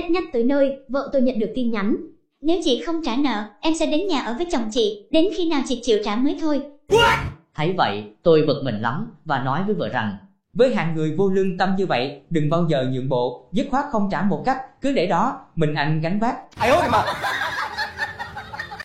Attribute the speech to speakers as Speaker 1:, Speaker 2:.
Speaker 1: Tết nhất tới nơi, vợ tôi nhận được tin nhắn. Nếu chị không trả nợ, em sẽ đến nhà ở với chồng chị, đến khi nào chị chịu trả mới thôi.
Speaker 2: Thấy vậy, tôi bực mình lắm và nói với vợ rằng với hạng người vô lương tâm như vậy, đừng bao giờ nhượng bộ, dứt khoát không trả một cách, cứ để đó, mình anh gánh vác.
Speaker 3: Ai ơi mà